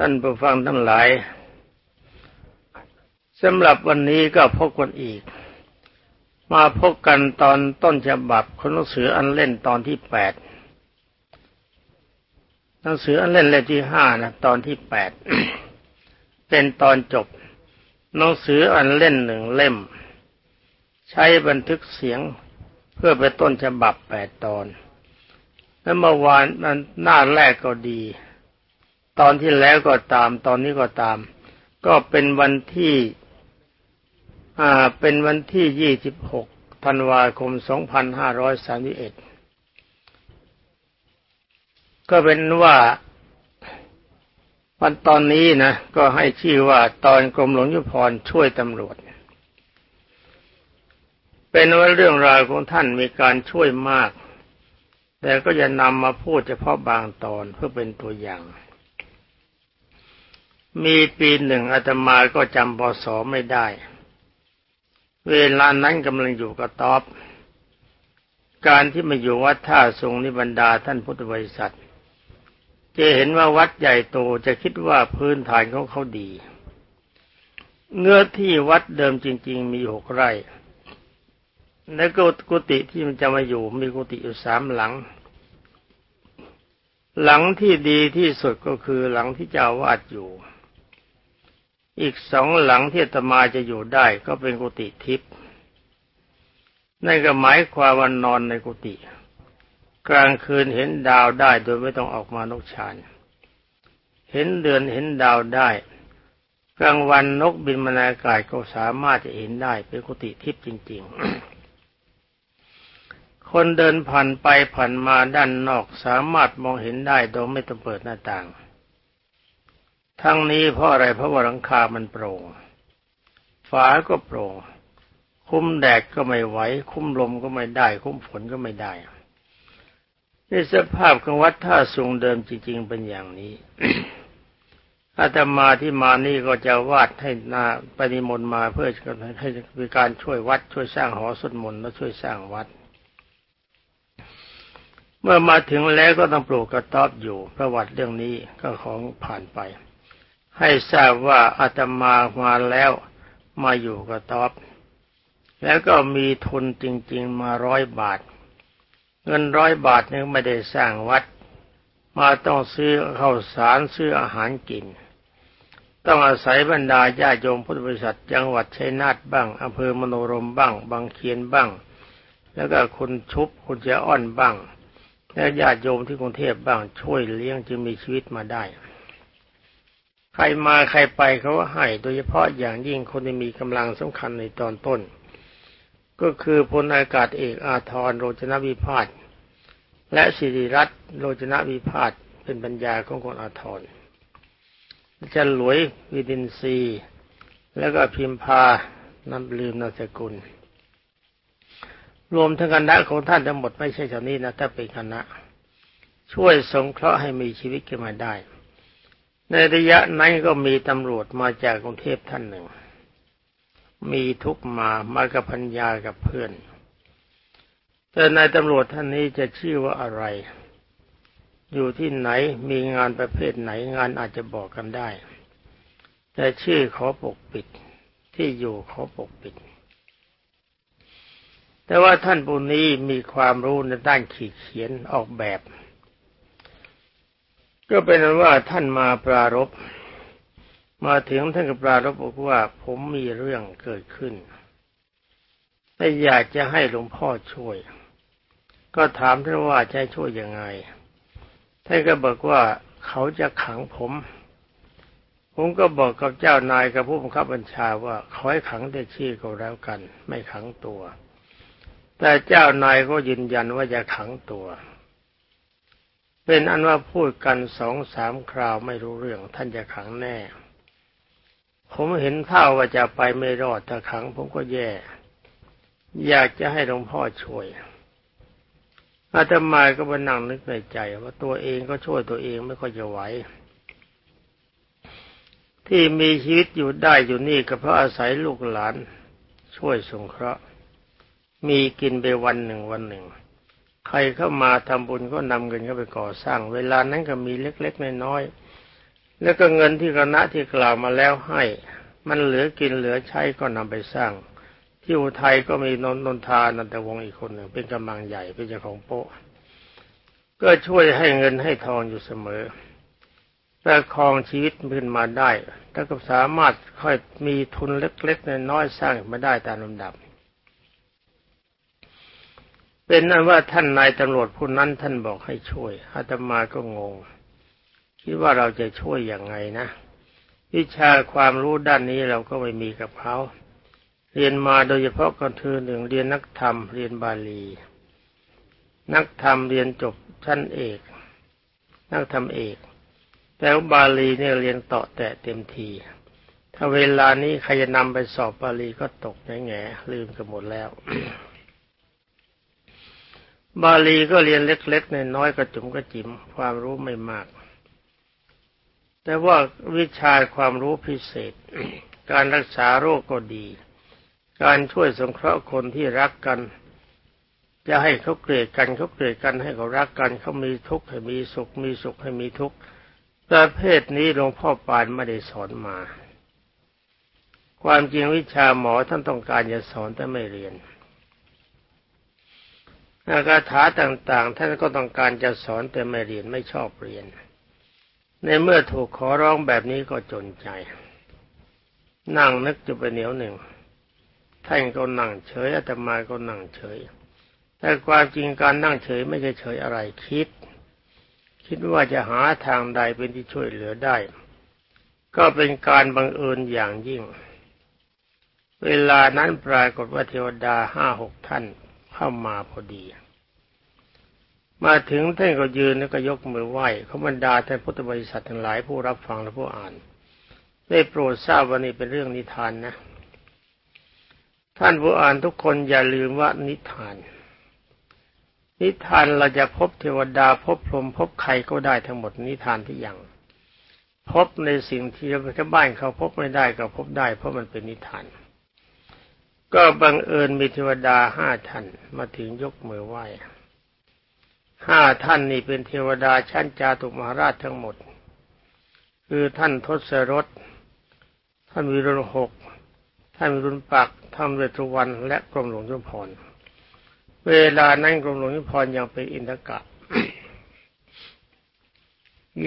ท่านผู้ฟังทั้งหลายสำหรับวันนี้ก็พบกันอีก มาพบกันตอนต้นฉบับของหนังสืออันเล่นตอนที่แปดหนังสืออันเล่นเล่มที่ห้านะตอนที่แปดเป็นตอนจบหนังสืออันเล่นหนึ่งเล่ม ใช้บันทึกเสียงเพื่อเป็นต้นฉบับแปดตอน และเมื่อวานนั้นหน้าแรกก็ดี ตอนที่แล้วก็ตาม ตอนนี้ก็ตาม ก็เป็นวันที่อ่าเป็นวันที่ยี่สิบหกธันวาคมสองพันห้าร้อยสามสิบเอ็ดก็เป็นว่าวันตอนนี้นะก็ให้ชื่อว่าตอนกรมหลวงยุพรช่วยตำรวจ เป็นว่าเรื่องราวของท่านมีการช่วยมาก แต่ก็จะนำมาพูดเฉพาะบางตอนเพื่อเป็นตัวอย่าง มีปีหนึ่งอาตมาก็จำพศไม่ได้ เวลานั้นกำลังอยู่กับตอบการที่มาอยู่วัดท่าทรงนิบรรดาท่านพุทธบริษัทจะเห็นว่าวัดใหญ่โตจะคิดว่าพื้นฐานของเขาดี เนื้อที่วัดเดิมจริง ๆ มีหกไร่ และก็กุฏิที่มันจะมาอยู่มีกุฏิอยู่สามหลัง หลังที่ดีที่สุดก็คือหลังที่เจ้าวาดอยู่ อีกสองหลังที่ตมาจะอยู่ได้ก็เป็นกุฏิทิพย์นั่นก็หมายความว่านอนในกุฏิกลางคืนเห็นดาวได้โดยไม่ต้องออกมานกชานเห็นเดือนเห็นดาวได้ กลางวันนกบินมาในอากาศก็สามารถจะเห็นได้เป็นกุฏิทิพย์จริง ๆ คนเดินผ่านไปผ่านมาด้านนอกสามารถมองเห็นได้โดยไม่ต้องเปิดหน้าต่าง ทั้งนี้เพราะอะไรเพราะว่าหลังคามันโปร่ง ฝาก็โปร่ง คุ้มแดดก็ไม่ไหว คุ้มลมก็ไม่ได้ คุ้มฝนก็ไม่ได้ในสภาพของวัดท่าสูงเดิมจริง ๆ เป็นอย่างนี้อาตมาที่มานี่ก็จะวาดให้นาปฏิมนมาเพื่อให้มีการช่วยวัดช่วยสร้างหอสุดมนและช่วยสร้างวัด เมื่อมาถึงแล้วก็ต้องปลูกกระต๊อบอยู่ประวัติเรื่องนี้ก็ของผ่านไป ให้ทราบว่าอาตมามาแล้วมาอยู่กระต๊อบแล้วก็มีทุนจริง ๆ มาร้อยบาท เงินร้อยบาทนึงไม่ได้สร้างวัด มาต้องซื้อข้าวสารซื้ออาหารกิน ต้องอาศัยบรรดาญาโยมพุทธบริษัทจังหวัดชัยนาทบ้างอำเภอมโนรมบ้าง บางเคียนบ้าง แล้วก็คุณชุบคุณเจ้าอ้อนบ้าง และญาติโยมที่กรุงเทพบ้างช่วยเลี้ยงจึงมีชีวิตมาได้ ใครมาใครไปเขาก็ให้ โดยเฉพาะอย่างยิ่งคนที่มีกำลังสำคัญในตอนต้น ก็คือพลอากาศเอกอาทรโรจนวิพาทและสิริรัตน์โรจนวิพาทเป็นปัญญาของคนอาทรจะหลวยวิดินซีแล้วก็พิมพานำลืมนามสกุล รวมทั้งคณะของท่านทั้งหมดไม่ใช่เท่านี้นะถ้าเป็นคณะ ช่วยสงเคราะห์ให้มีชีวิตขึ้นมาได้ ในระยะนั้นก็มีตำรวจมาจากกรุงเทพท่านหนึ่ง มีทุกมามากับพัญญากับเพื่อน แต่นายตำรวจท่านนี้จะชื่อว่าอะไร อยู่ที่ไหนมีงานประเภทไหนงานอาจจะบอกกันได้ แต่ชื่อขอปกปิด ที่อยู่ขอปกปิด แต่ว่าท่านผู้นี้มีความรู้ในด้านขีดเขียนออกแบบ ก็เป็นว่าท่านมาปรารบมาถึงท่านก็ปรารบบอกว่า ผมมีเรื่องเกิดขึ้นแต่อยากจะให้หลวงพ่อช่วย ก็ถามท่านว่าจะช่วยยังไงท่านก็บอกว่าเขาจะขังผม ผมก็บอกกับเจ้านายกับผู้บังคับบัญชาว่าขอให้ขังได้ชื่อก็แล้วกัน ไม่ขังตัว แต่เจ้านายก็ยืนยันว่าจะขังตัว เป็นอันว่าพูดกันสองสามคราวไม่รู้เรื่อง ท่านจะขังแน่ ผมเห็นเท่าว่าจะไปไม่รอดถ้าขังผมก็แย่ อยากจะให้หลวงพ่อช่วยอาตมาก็มานั่งนึกในใจ ว่าตัวเองก็ช่วยตัวเองไม่ค่อยจะไหวที่มีชีวิตอยู่ได้อยู่นี่ก็เพราะอาศัยลูกหลาน ช่วยสงเคราะห์มีกินไปวันหนึ่งวันหนึ่ง ใครเข้ามาทำบุญก็นำเงินเข้าไปก่อสร้าง เวลานั้นก็มีเล็กๆน้อยๆแล้วก็เงินที่คณะที่กล่าวมาแล้วให้ มันเหลือกินเหลือใช้ก็นำไปสร้าง ที่อุทัยก็มีนนนนทานันตวงศ์อีกคนหนึ่งเป็นกำลังใหญ่เป็นเจ้าของโป๊ะก็ช่วยให้เงินให้ทองอยู่เสมอประคองชีวิตขึ้นมาได้แล้วก็สามารถค่อยมีทุนเล็กๆน้อยๆสร้างมาได้ตามลำดับ เป็นนั้นว่าท่านนายตำรวจผู้นั้นท่านบอกให้ช่วยอาตมาก็งง คิดว่าเราจะช่วยอย่างไงนะ วิชาความรู้ด้านนี้เราก็ไม่มีกับเขาเรียนมาโดยเฉพาะก็คือหนึ่งเรียนนักธรรมเรียนบาลี นักธรรมเรียนจบชั้นเอก นักธรรมเอกแต่บาลีเนี่ยเรียนต่อแต่เต็มที ถ้าเวลานี้ใครจะนำไปสอบบาลีก็ตกแง่แง่ลืมกันหมดแล้ว บาลีก็เรียนเล็กๆน้อยๆกระจุ๋มกระจิ๋มความรู้ไม่มาก แต่ว่าวิชาความรู้พิเศษ การรักษาโรคก็ดี การช่วยสงเคราะห์คนที่รักกันจะให้เขาเกลียดกันเขาเกลียดกันให้เขารักกันเขามีทุกข์ให้มีสุข มีสุขให้มีทุกข์ประเภทนี้หลวงพ่อปานไม่ได้สอนมา ความจริงวิชาหมอท่านต้องการจะสอนแต่ไม่เรียน คาถาต่างๆ ท่านก็ต้องการจะสอนแต่ไม่เรียนไม่ชอบเรียน ในเมื่อถูกขอร้องแบบนี้ก็จนใจ นั่งนึกจะไปเหนียวหนึ่ง ท่านก็นั่งเฉยอาตมาก็นั่งเฉย แต่ความจริงการนั่งเฉยไม่ใช่เฉยอะไรคิด คิดว่าจะหาทางใดเป็นที่ช่วยเหลือได้ ก็เป็นการบังเอิญอย่างยิ่งเวลานั้นปรากฏว่าเทวดาห้าหกท่าน เข้ามาพอดี มาถึงท่านก็ยืนแล้วก็ยกมือไหว้เขาบรรดาท่านพุทธบริษัททั้งหลายผู้รับฟังและผู้อ่าน ได้โปรดทราบว่านี่เป็นเรื่องนิทานนะ ท่านผู้อ่านทุกคนอย่าลืมว่านิทาน นิทานเราจะพบเทวดาพบพรหมพบใครก็ได้ทั้งหมดนิทานที่อย่างพบในสิ่งที่ชาวบ้านเขาพบไม่ได้ก็พบได้เพราะมันเป็นนิทาน ก็บังเอิญมีเทวดาห้าท่านมาถึงยกมือไหว้ห้าท่านนี่เป็นเทวดาชั้นจาตุมหาราชทั้งหมด คือท่านทศรถ ท่านวิรุณหก ท่านวิรุณปักท่านเวทุวันและกรมหลวงจุมพร เวลานั้นกรมหลวงนิพนยังเป็นอินทกะ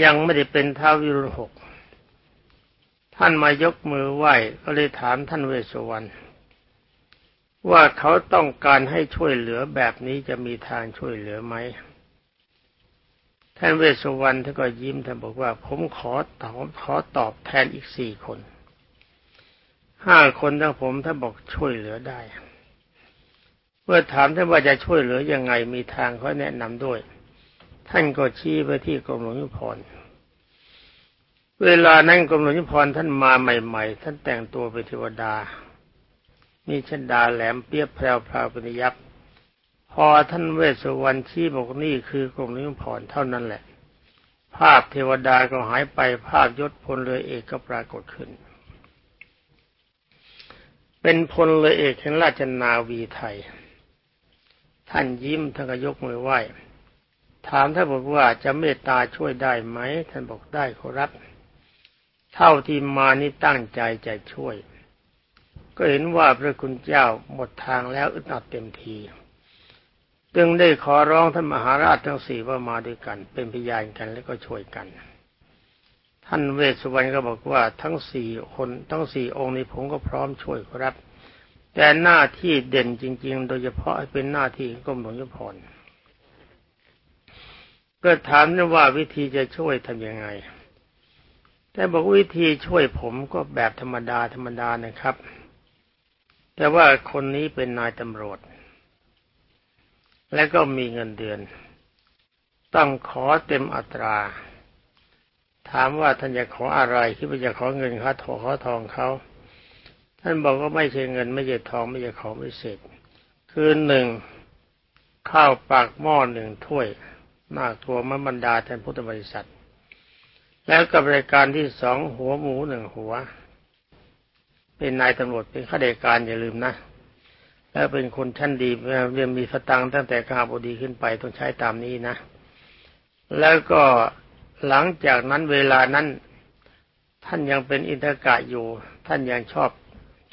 ยังไม่ได้เป็นท้าวิรุณหก ท่านมายกมือไหว้ก็เลยถามท่านเวสสุวรรณ ว่าเขาต้องการให้ช่วยเหลือแบบนี้จะมีทางช่วยเหลือไหมท่านเวสสุวรรณท่านก็ยิ้มท่านบอกว่า ผมขอตอบขอตอบแทนอีกสี่คนห้าคนทั้งผมท่านบอกช่วยเหลือได้ เมื่อถามท่านว่าจะช่วยเหลือยังไงมีทางเขาแนะนำด้วย ท่านก็ชี้ไปที่กรมหลวงยุพรเวลานั้นกรมหลวงยุพรท่านมาใหม่ ๆ ท่านแต่งตัวเป็นเทวดา มีชนดาแหลมเปียบแพรวพราวปิยับพอท่านเวสสุวรรณชี้บอกนี่คือกรมหลวงพรเท่านั้นแหละ ภาพเทวดาก็หายไปภาพยศพลเรือเอกก็ปรากฏขึ้น เป็นพลเรือเอกแห่งราชนาวีไทย ท่านยิ้มท่านก็ยกมือไหว้ถามท่านบอกว่าจะเมตตาช่วยได้ไหมท่านบอกได้ขอรับ เท่าที่มานี่ตั้งใจจะช่วย ก็เห็นว่าพระคุณเจ้าหมดทางแล้วอึดอัดเต็มที จึงได้ขอร้องท่านมหาราชทั้งสี่ว่ามาด้วยกัน เป็นพยานกันแล้วก็ช่วยกัน ท่านเวสสุวรรณก็บอกว่าทั้งสี่คนทั้งสี่องค์นี้ผมก็พร้อมช่วยครับ แต่หน้าที่เด่นจริง ๆ โดยเฉพาะเป็นหน้าที่กรมหลวงยุพรก็ถามว่าวิธีจะช่วยทำยังไง แต่บอกวิธีช่วยผมก็แบบธรรมดาธรรมดานะครับ แต่ว่าคนนี้เป็นนายตำรวจ และก็มีเงินเดือน ต้องขอเต็มอัตรา ถามว่าท่านจะขออะไรคิดว่าจะขอเงินค่าทองขอทองเขาท่านบอกว่าไม่ใช่เงินไม่ใช่ทองไม่ใช่ของพิเศษคือหนึ่งข้าวปากหม้อหนึ่งถ้วยน่ากลัวมบรรดาแทนพุทธบริษัท แล้วกับรายการที่สองหัวหมูหนึ่งหัว เป็นนายตำรวจเป็นข้าราชการอย่าลืมนะแล้วเป็นคนชั้นดีเรียนมีสตังค์ตั้งแต่ข้าบดีขึ้นไปต้องใช้ตามนี้นะ แล้วก็หลังจากนั้นเวลานั้น ท่านยังเป็นอินทกะอยู่ ท่านยังชอบ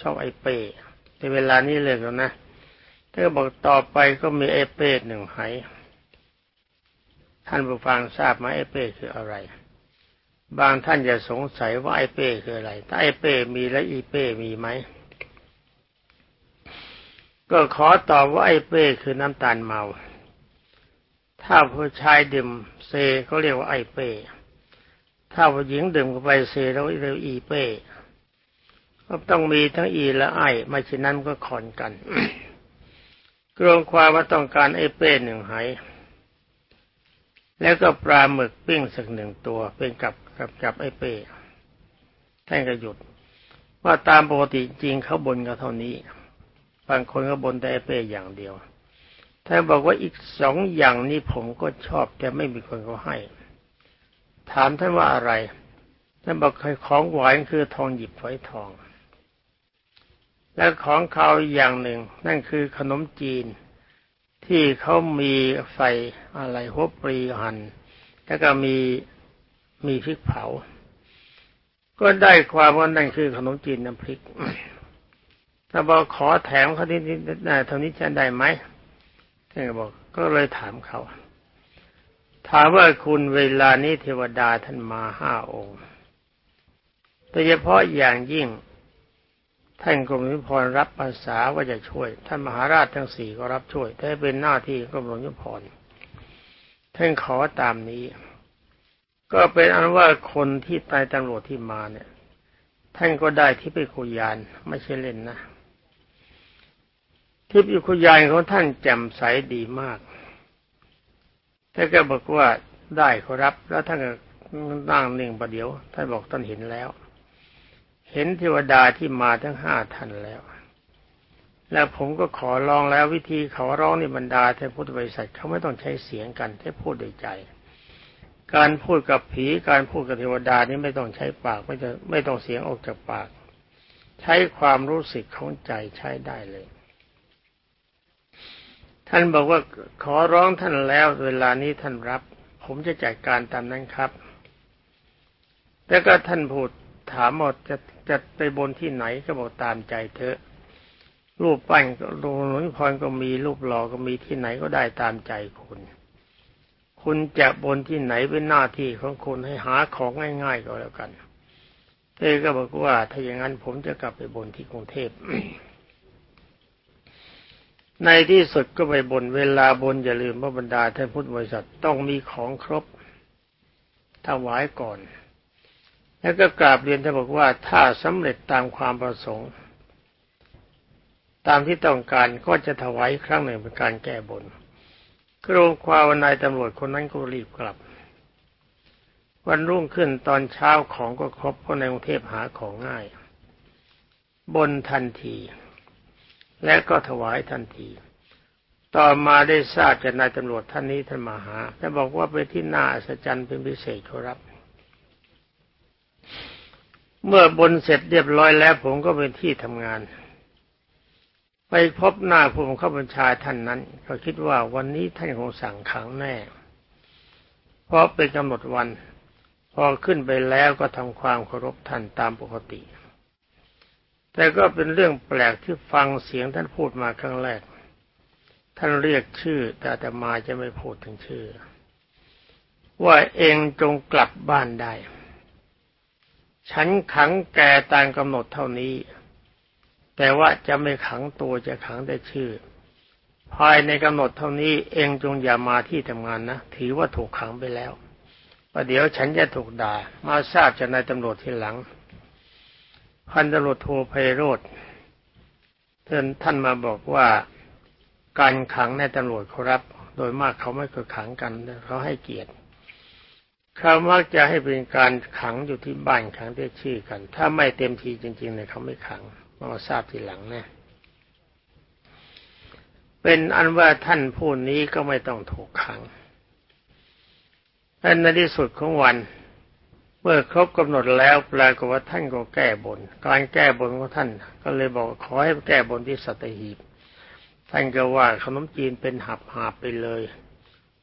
ชอบไอเป้ในเวลานี้เลยแล้วนะท่านก็บอกต่อไปก็มีไอเป้หนึ่งไหท่านผู้ฟังทราบไหมไอเป้คืออะไร บางท่านจะสงสัยว่าไอเป้คืออะไร ถ้าไอเป้มีและอีเป้มีไหม ก็ขอตอบว่าไอเป้คือน้ำตาลเมา ถ้าผู้ชายดื่มเซเขาเรียกว่าไอเป้ ถ้าผู้หญิงดื่มเข้าไปเซเราเรียกอีเป้ก็ต้องมีทั้งอีและไอไม่เช่นนั้นก็ขอนกันกรวงความว่าต้องการไอเป้หนึ่งไหแล้วก็ปลาหมึกปิ้งสักหนึ่งตัวเป็นกับ กับกับไอ้เป้ท่านก็หยุด ว่าตามปกติจริงเขาบนกันเท่านี้บางคนก็บนแต่ไอ้เป้อย่างเดียวท่านบอกว่าอีกสองอย่างนี้ผมก็ชอบแต่ไม่มีคนเขาให้ ถามท่านว่าอะไรท่านบอกเคยของหวานคือทองหยิบฝอยทอง และของเขาอย่างหนึ่ง นั่นคือขนมจีน ที่เขามีใส่อะไรหัวปรีหันแล้วก็มี มีพริกเผา ก็ได้ความว่านั่นคือขนมจีนน้ำพริก ถ้าบอกขอแถมเขาที่นี่เท่านี้จะได้ไหมท่านก็บอก ก็เลยถามเขา ถามว่าคุณเวลานี้เทวดาท่านมาห้าองค์โดยเฉพาะอย่างยิ่ง ท่านกรมหลวงพรรับภาษาว่าจะช่วย ท่านมหาราชทั้งสี่ก็รับช่วยแต่เป็นหน้าที่กรมหลวงพรท่านขอตามนี้ ก็เป็นอันว่าคนที่ตายตำรวจที่มาเนี่ย ท่านก็ได้ที่ไปคุยานไม่ใช่เล่นนะทิพย์คุยานของท่านแจ่มใสดีมากท่านก็บอกว่าได้ขอรับ แล้วท่านก็นั่งนิ่งประเดี๋ยว ท่านบอกท่านเห็นแล้ว เห็นเทวดาที่มาทั้งห้าท่านแล้ว แล้วผมก็ขอร้องแล้ววิธีขอร้องในบรรดาท่านพุทธบริษัทเขาไม่ต้องใช้เสียงกันแค่พูดด้วยใจ การพูดกับผีการพูดกับเทวดานี่ไม่ต้องใช้ปากไม่จะไม่ต้องเสียงออกจากปาก ใช้ความรู้สึกของใจใช้ได้เลย ท่านบอกว่าขอร้องท่านแล้วเวลานี้ท่านรับ ผมจะจัดการตามนั้นครับ แล้วก็ท่านพูดถามหมดจะจะไปบนที่ไหนก็บอกตามใจเถอะ รูปปั้นก็รูหลวงพรก็มีรูปหล่อก็มีที่ไหนก็ได้ตามใจคุณ คุณจะบนที่ไหนเป็นหน้าที่ของคุณให้หาของง่ายๆก็แล้วกันเธอก็บอกว่า ถ้าอย่างนั้นผมจะกลับไปบนที่กรุงเทพในที่สุดก็ไปบนเวลาบนอย่าลืมว่าบรรดาท่านพุทธบริษัทต้องมีของครบถวายก่อน แล้วก็กราบเรียนท่านบอกว่าถ้าสำเร็จตามความประสงค์ ตามที่ต้องการก็จะถวายครั้งหนึ่งเป็นการแก้บน กรงความนายตำรวจคนนั้นก็รีบกลับ วันรุ่งขึ้นตอนเช้าของก็ครบเพราะในกรุงเทพหาของง่าย บนทันที และก็ถวายทันที ต่อมาได้ทราบจากนายตำรวจท่านนี้ท่านมาหาแต่บอกว่าไปที่น่าอัศจรรย์เป็นพิเศษครับเมื่อบนเสร็จเรียบร้อยแล้วผมก็เป็นที่ทำงาน ไปพบหน้าผู้บังคับบัญชาท่านนั้นก็คิดว่าวันนี้ท่านคงสั่งขังแน่ เพราะเป็นกำหนดวัน พอขึ้นไปแล้วก็ทำความเคารพท่านตามปกติ แต่ก็เป็นเรื่องแปลกที่ฟังเสียงท่านพูดมาครั้งแรก ท่านเรียกชื่อ แต่แต่มาจะไม่พูดถึงชื่อ ว่าเองจงกลับบ้านได้ ฉันขังแกตามกำหนดเท่านี้ แต่ว่าจะไม่ขังตัวจะขังแต่ชื่อ ภายในกำหนดเท่านี้เองจงอย่ามาที่ทำงานนะ ถือว่าถูกขังไปแล้วประเดี๋ยวฉันจะถูกด่า มาทราบจากนายตำรวจทีหลัง พันตำรวจโทไพโรธท่านท่านมาบอกว่าการขังในตำรวจเขารับ โดยมากเขาไม่เคยขังกันเขาให้เกียรติเขามักจะให้เป็นการขังอยู่ที่บ้านขังได้ชื่อกัน ถ้าไม่เต็มทีจริงๆเนี่ยเขาไม่ขัง มาทราบทีหลังนะเป็นอันว่าท่านผู้นี้ก็ไม่ต้องถูกขังอันในที่สุดของวัน เมื่อครบกำหนดแล้วปรากฏว่าท่านก็แก้บน การแก้บนของท่าน ก็เลยบอกขอให้แก้บนที่สัตหีบ ท่านก็ว่าขนมจีนเป็นหับหาบไปเลย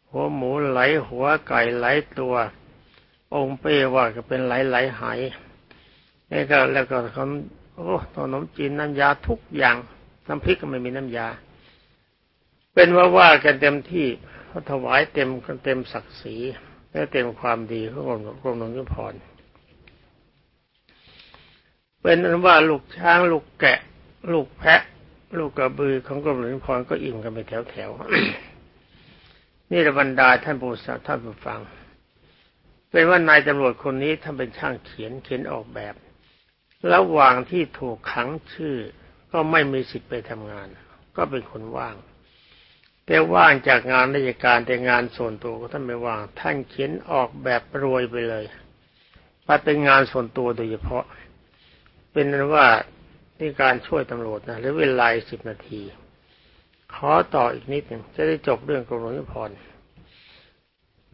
หัวหมูไหลหัวไก่ไหลตัว องค์เป้ว่าก็เป็นไหลายๆหายแล้วก็แล้วก็ขนม อ้ขนมจีนน้ำยาทุกอย่างน้ำพริกก็ไม่มีน้ำยา เป็นว่าว่ากันเต็มที่เขาถวายเต็มเต็มศักดิ์ศรีและเต็มความดีของกรมกรมหลวงยุพรเป็นนั้นว่าลูกช้างลูกแกะ ลูกแพะ ลูกกระบือของกรมหลวงยุพรก็อิ่มกันไปแถวแถวนี่ระบรรดาท่านผู้สัท่านผู้ฟังเป็นว่านายตำรวจคนนี้ท่านเป็นช่างเขียนเขียนออกแบบ ระหว่างที่ถูกขังชื่อ ก็ไม่มีสิทธิ์ไปทำงาน ก็เป็นคนว่าง แต่ว่างจากงานราชการแต่งานส่วนตัวก็ท่านไม่ว่าง ท่านเขียนออกแบบรวยไปเลยไปเป็นงานส่วนตัวโดยเฉพาะ เป็นนั้นว่านี่การช่วยตำรวจนะหรือเวลาสิบนาที ขอต่ออีกนิดหนึ่งจะได้จบเรื่องกรมหลวงยุพร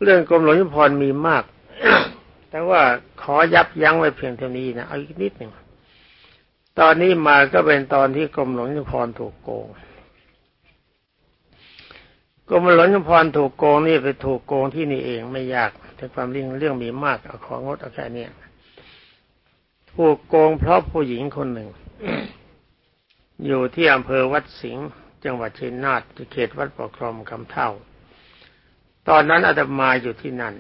เรื่องกรมหลวงยุพรมีมาก แต่ว่าขอยับยั้งไว้เพียงเท่านี้นะเอาอีกนิดหนึ่งตอนนี้มาก็เป็นตอนที่กรมหลวงยุพรถูกโกงกรมหลวงชุมพรถูกโกงนี่ไปถูกโกงที่นี่เองไม่ยากแต่ความเรื่องเรื่องมีมากเอาของงดเอาแค่นี้ถูกโกงเพราะผู้หญิงคนหนึ่ง อยู่ที่อำเภอวัดสิงห์จังหวัดเชียงนาทเขตวัดปกครองคำเท่า ตอนนั้นอาตมาอยู่ที่นั่น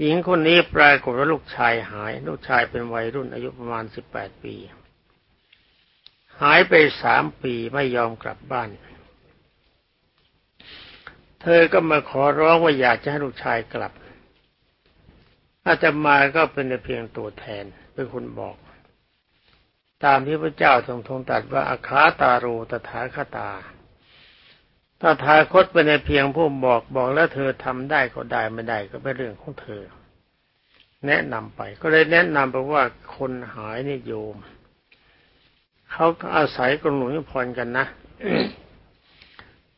หญิงคนนี้ปรากฏว่าลูกชายหาย ลูกชายเป็นวัยรุ่นอายุประมาณสิบแปดปี หายไปสามปีไม่ยอมกลับบ้าน เธอก็มาขอร้องว่าอยากจะให้ลูกชายกลับ อาตมาก็เป็นเพียงตัวแทนเป็นคนบอก ตามที่พระเจ้าทรงทรงตรัสว่าอาคาตาโรตถาคตา ถ้าทาคตเป็นเพียงผู้บอกบอกแล้วเธอทำได้ก็ได้ไม่ได้ก็เป็นเรื่องของเธอ แนะนำไป ก็เลยแนะนำไปว่าคนหายนี่โยมเขาอาศัยกรมหลวงพรกันนะ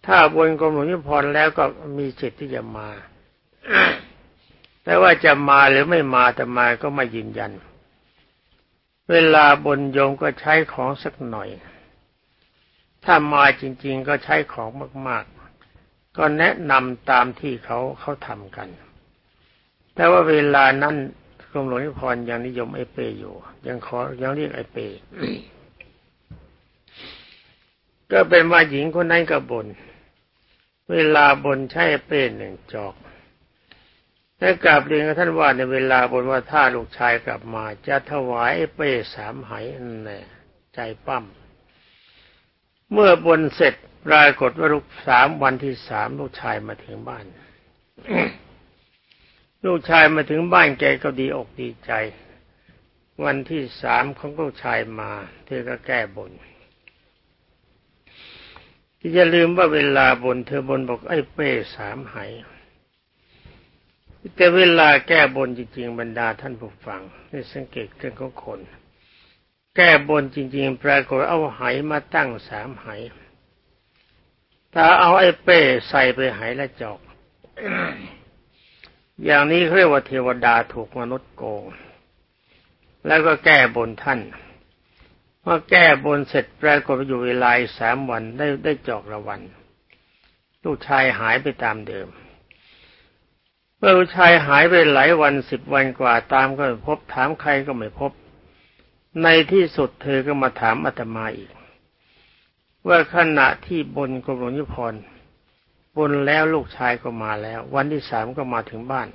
ถ้าบนกรมหลวงยุพรแล้วก็มีสิทธิ์ที่จะมาแต่ว่าจะมาหรือไม่มาแต่มาก็ไม่ยืนยัน เวลาบนโยมก็ใช้ของสักหน่อย ถ้ามาจริง ๆ ก็ใช้ของมาก ๆ ก็แนะนำตามที่เขาเขาทำกัน แต่ว่าเวลานั้นกรมหลวงยุพรยังนิยมไอเปอยู่ ยังขอยังเรียกไอเปก็เป็นว่าหญิงคนนั้นก็บน่นเวลาบนใช้เป้หนึ่งจอกและกราบเรียนกับท่านว่าในเวลาบนว่าถ้าลูกชายกลับมา จะถวายเป้สามไหนั่นแหละใจปั้ม เมื่อบนเสร็จปรากฏว่าลูกสามวันที่สามลูกชายมาถึงบ้าน ลูกชายมาถึงบ้านแกก็ดีอกดีใจ วันที่สามของลูกชายมาเธอก็แก้บนที่จะลืมว่าเวลาบนเธอบนบอกไอ้เป้สามไหแต่เวลาแก้บนจริงๆบรรดาท่านผู้ฟังนี่สังเกตเรื่องของคน แก้บนจริง ๆ ปรากฏเอาไหมาตั้งสามไหถ้าเอาไอ้เป้ใส่ไปไหและจอก อย่างนี้เรียกว่าเทวดาถูกมนุษย์โกง แล้วก็แก้บนท่านพอแก้บนเสร็จปรากฏอยู่เวลาสามวันได้ได้จอกระวัน ลูกชายหายไปตามเดิม เมื่อลูกชายหายไปหลายวันสิบวันกว่าตามก็พบถามใครก็ไม่พบ ในที่สุดเธอก็มาถามอาตมาอีก ว่าขณะที่บนกรมหลวงยุพรบนแล้วลูกชายก็มาแล้ว วันที่สามก็มาถึงบ้าน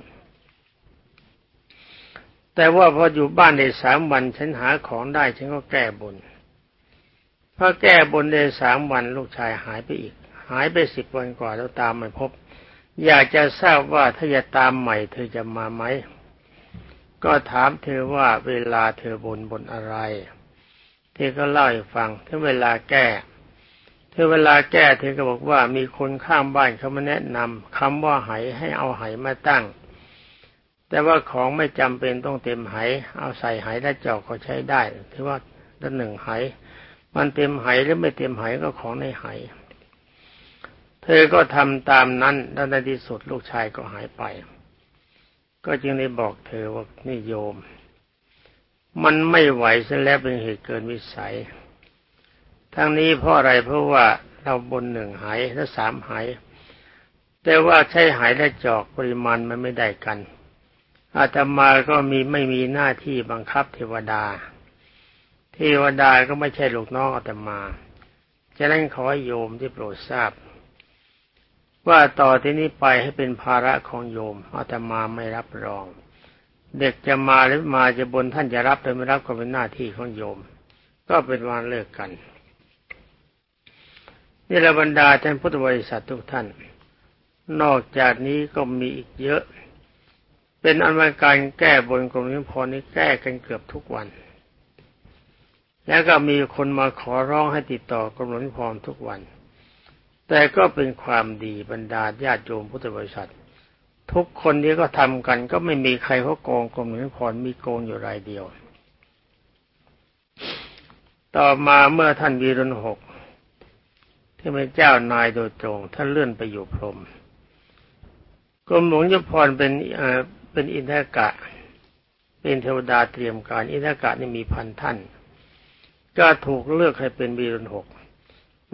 แต่ว่าพออยู่บ้านได้สามวันฉันหาของได้ฉันก็แก้บนพอแก้บนได้สามวันลูกชายหายไปอีก หายไปสิบวันกว่าแล้วตามไม่พบ อยากจะทราบว่าถ้าจะตามใหม่เธอจะมาไหม ก็ถามเธอว่าเวลาเธอบนบนอะไร เธอก็เล่าให้ฟังถ้าเวลาแก้เธอเวลาแก้เธอก็บอกว่ามีคนข้างบ้านเขามาแนะนำคำว่าไหให้เอาไหมาตั้ง แต่ว่าของไม่จำเป็นต้องเต็มไห เอาใส่ไหและจอกก็ใช้ได้ถือว่าด้านหนึ่งไห มันเต็มไหหรือไม่เต็มไหก็ของในไห เธอก็ทำตามนั้นแล้วในที่สุดลูกชายก็หายไป ก็จึงได้บอกเธอว่านี่โยม มันไม่ไหวซะแล้วเป็นเหตุเกินวิสัย ทั้งนี้เพราะอะไรเพราะว่าเราบนหนึ่งหายและสามหาย แต่ว่าใช้หายและจอกปริมาณมันไม่ได้กัน อาตมาก็มีไม่มีหน้าที่บังคับเทวดา เทวดาก็ไม่ใช่ลูกน้องอาตมาจะนั้นขอโยมที่โปรดทราบ ว่าต่อที่นี้ไปให้เป็นภาระของโยมอาตมาไม่รับรอง เด็กจะมาหรือมาจะบนท่านจะรับหรือไม่รับก็เป็นหน้าที่ของโยม ก็เป็นวันเลิกกันนี่ละบรรดาท่านพุทธบริษัททุกท่าน นอกจากนี้ก็มีอีกเยอะ เป็นอันว่าการแก้บนกรมนิพนธ์นี้แก้กันเกือบทุกวัน แล้วก็มีคนมาขอร้องให้ติดต่อกรมนิพนธ์ทุกวัน แต่ก็เป็นความดีบรรดาญาติโยมพุทธบริษัท ทุกคนนี้ก็ทำกัน ก็ไม่มีใครเขาโกงกรมนิพนธ์มีโกงอยู่รายเดียว ต่อมาเมื่อท่านวีรุณหกที่เป็นเจ้านายโดยตรง ท่านเลื่อนไปอยู่พรมกรมหลวงยพรเป็นเป็นอินทกะ เป็นเทวดาเตรียมการอินทกะนี่มีพันท่าน ก็ถูกเลือกให้เป็นวีรุณหก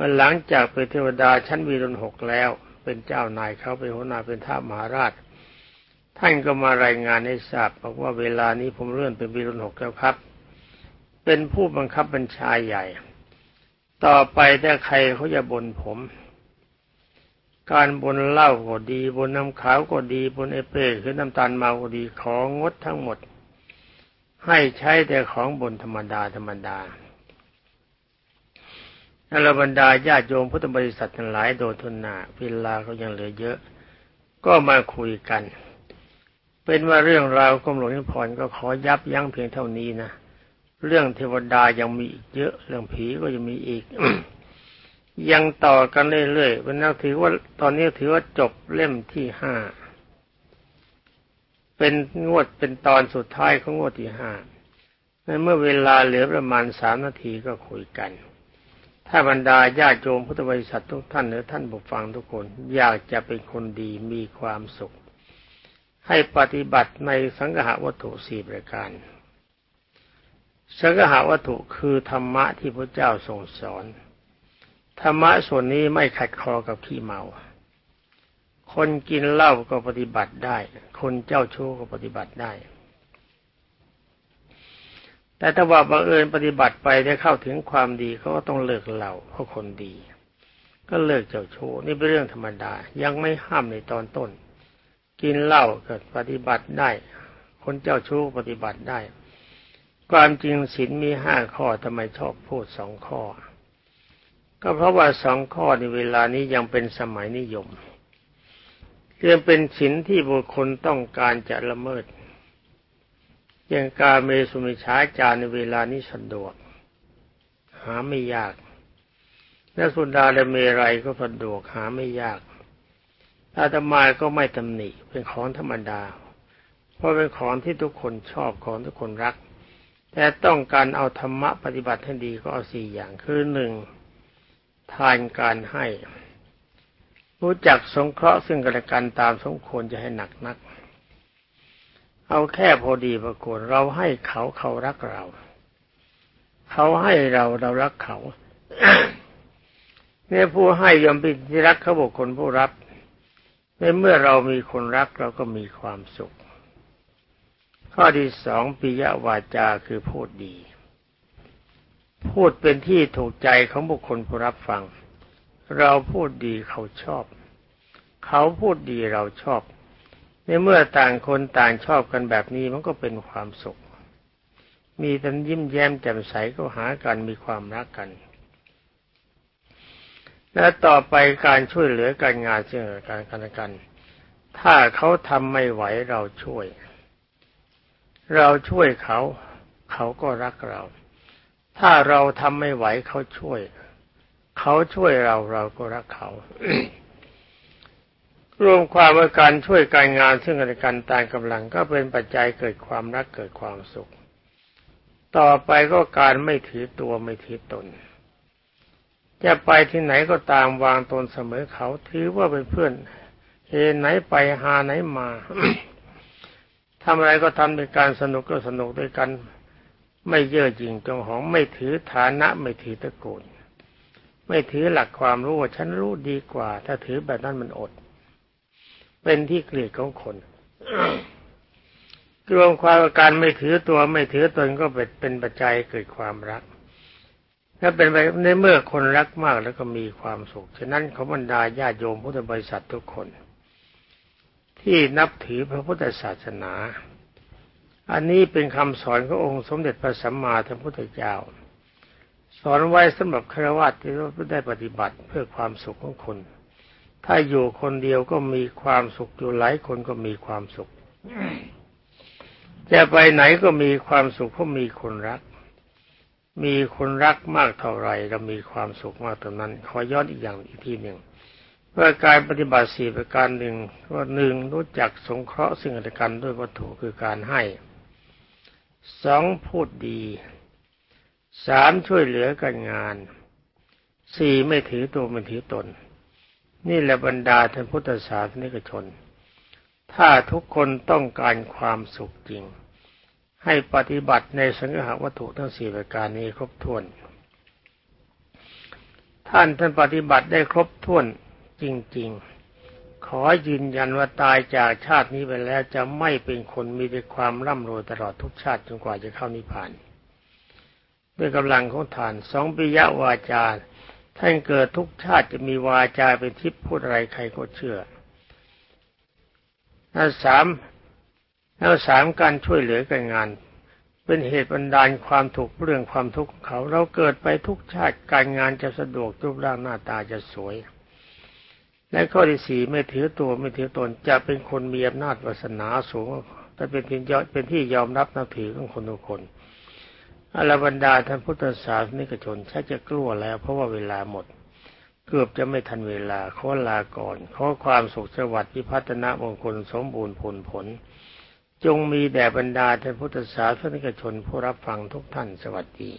มื่อหลังจากเป็นเทวดาชั้นวีรุณหกแล้ว เป็นเจ้านายเขาเป็นหัวหน้าเป็นท้ามหาราช ท่านก็มารายงานให้ทราบบอกว่าเวลานี้ผมเลื่อนเป็นวีรุณหกแล้วครับ เป็นผู้บังคับบัญชาใหญ่ ต่อไปถ้าใครเขาจะบนผม การบนเหล้าก็ดีบนน้ำขาวก็ดีบนเอเป้คือน้ำตาลเมาก็ดีของงดทั้งหมด ให้ใช้แต่ของบนธรรมดาธรรมดา อรบรรดาญาติโยมพุทธบริษัททั้งหลายโดยทุนนาเวลาก็ยังเหลือเยอะ ก็มาคุยกัน เป็นว่าเรื่องราวกรมหลวงนิพนธ์ก็ขอยับยั้งเพียงเท่านี้นะเรื่องเทวดายังมีอีกเยอะ เรื่องผีก็ยังมีอีก ยังต่อกันเรื่อยๆวันนี้ถือว่าตอนนี้ถือว่าจบเล่มที่ห้าเป็นงวดเป็นตอนสุดท้ายของงวดที่ห้าในเมื่อเวลาเหลือประมาณสามนาทีก็คุยกัน ถ้าบรรดาญาติโยมพุทธบริษัททุกท่านหรือท่านบุฟังทุกคน อยากจะเป็นคนดีมีความสุข ให้ปฏิบัติในสังฆะวัตถุสี่ประการ สังหาวัตถุคือธรรมะที่พระเจ้าทรงสอน ธรรมะส่วนนี้ไม่ขัดคอกับขี้เมา คนกินเหล้าก็ปฏิบัติได้ คนเจ้าชู้ก็ปฏิบัติได้ แต่ถ้าว่าบังเอิญปฏิบัติไปได้เข้าถึงความดีเขาก็ต้องเลิกเหล้าเพราะคนดี ก็เลิกเจ้าชู้นี่เป็นเรื่องธรรมดา ยังไม่ห้ามในตอนต้น กินเหล้าก็ปฏิบัติได้ คนเจ้าชู้ปฏิบัติได้ ความจริงศีลมีห้าข้อทำไมชอบพูดสองข้อ ก็เพราะว่าสองข้อในเวลานี้ยังเป็นสมัยนิยมยังเป็นศีลที่บุคคลต้องการจะละเมิด อย่างการเมสุมิชาจารในเวลานี้สะดวก หาไม่ยากและสุดาและเมรัยก็สะดวกหาไม่ยากอาตมาก็ไม่ตำหนิเป็นของธรรมดา เพราะเป็นของที่ทุกคนชอบของทุกคนรัก แต่ต้องการเอาธรรมะปฏิบัติให้ดีก็เอาสี่อย่างคือหนึ่งทานการให้ รู้จักสงเคราะห์ซึ่งกันและกันตามสมควรจะให้หนักนัก เอาแค่พอดีประกฏเราให้เขาเขารักเรา เขาให้เราเรารักเขาเนี่ยผู้ให้ยอมเป็นที่รักเขาบุคคลผู้รับในเมื่อเรามีคนรักเราก็มีความสุข ข้อที่สองปิยวาจาคือพูดดี พูดเป็นที่ถูกใจของบุคคลผู้รับฟัง เราพูดดีเขาชอบ เขาพูดดีเราชอบ ในเมื่อต่างคนต่างชอบกันแบบนี้มันก็เป็นความสุข มีแต่ยิ้มแย้มแจ่มใสก็หากันมีความรักกัน และต่อไปการช่วยเหลือการงานเชื่อการกันกัน ถ้าเขาทำไม่ไหวเราช่วย เราช่วยเขา เขาก็รักเรา ถ้าเราทำไม่ไหวเขาช่วย เขาช่วยเราเราก็รักเขา รวมความว่าการช่วยการงานซึ่งกันและกันตามกำลังก็เป็นปัจจัยเกิดความรักเกิดความสุข ต่อไปก็การไม่ถือตัวไม่ถือตน จะไปที่ไหนก็ตามวางตนเสมอเขาถือว่าเป็นเพื่อนเฮไหนไปหาไหนมาทำอะไรก็ทำด้วยการสนุกก็สนุกด้วยกัน ไม่เย่อหยิ่งจงหองไม่ถือฐานะไม่ถือตะโกนไม่ถือหลักความรู้ว่าฉันรู้ดีกว่า ถ้าถือแบบนั้นมันอด เป็นที่เกลียดของคนรวมความว่าการไม่ถือตัวไม่ถือตนก็เป็นเป็นปัจจัยเกิดความรัก ถ้าเป็นไปในเมื่อคนรักมากแล้วก็มีความสุข ฉะนั้นขบรรดาญาติโยมพุทธบริษัททุกคน ที่นับถือพระพุทธศาสนา อันนี้เป็นคำสอนขององค์สมเด็จพระสัมมาสัมพุทธเจ้า สอนไว้สำหรับฆราวาสที่เราได้ปฏิบัติเพื่อความสุขของคน ถ้าอยู่คนเดียวก็มีความสุขอยู่หลายคนก็มีความสุข จะไปไหนก็มีความสุขเพราะมีคนรัก มีคนรักมากเท่าไหรเรามีความสุขมากเท่านั้น ขอย้อนอีกอย่างอีกทีหนึ่งเพื่อการปฏิบัติสี่ประการหนึ่งว่าหนึ่งรู้จักสงเคราะห์ซึ่งกันและกันด้วยวัตถุคือการให้สองพูดดีสามช่วยเหลือกันงานสี่ไม่ถือตัวไม่ถือตน นี่แหละบรรดาท่านพุทธศาสนิกชน ถ้าทุกคนต้องการความสุขจริง ให้ปฏิบัติในสังหาวัตถุทั้งสี่ประการนี้ครบถ้วน ท่านท่านปฏิบัติได้ครบถ้วนจริง ๆ ขอยืนยันว่าตายจากชาตินี้ไปแล้วจะไม่เป็นคนมีแต่ความร่ำรวยตลอดทุกชาติจนกว่าจะเข้านิพพาน ด้วยกำลังของทานสองปิยวาจา ท่านเกิดทุกชาติจะมีวาจาเป็นทิพย์พูดอะไรใครก็เชื่อแล้วสามแล้วสามการช่วยเหลือกันงาน เป็นเหตุบันดาลความถูกเรื่องความทุกข์ของเขา เราเกิดไปทุกชาติการงานจะสะดวกรูปร่างหน้าตาจะสวย และข้อที่สี่ไม่ถือตัวไม่ถือตนจะเป็นคนมีอำนาจวาสนาสูงแต่เป็นที่ยอเป็นที่ยอมรับนับถือของคนทุกคน อรบรรดาท่านพุทธศาสนิกชนชักจะกลัวแล้วเพราะว่าเวลาหมด เกือบจะไม่ทันเวลาขอลาก่อน ขอความสุขสวัสดิ์พิพัฒนามงคลสมบูรณ์ผลผล จงมีแด่บรรดาท่านพุทธศาสนิกชนผู้รับฟังทุกท่านสวัสดี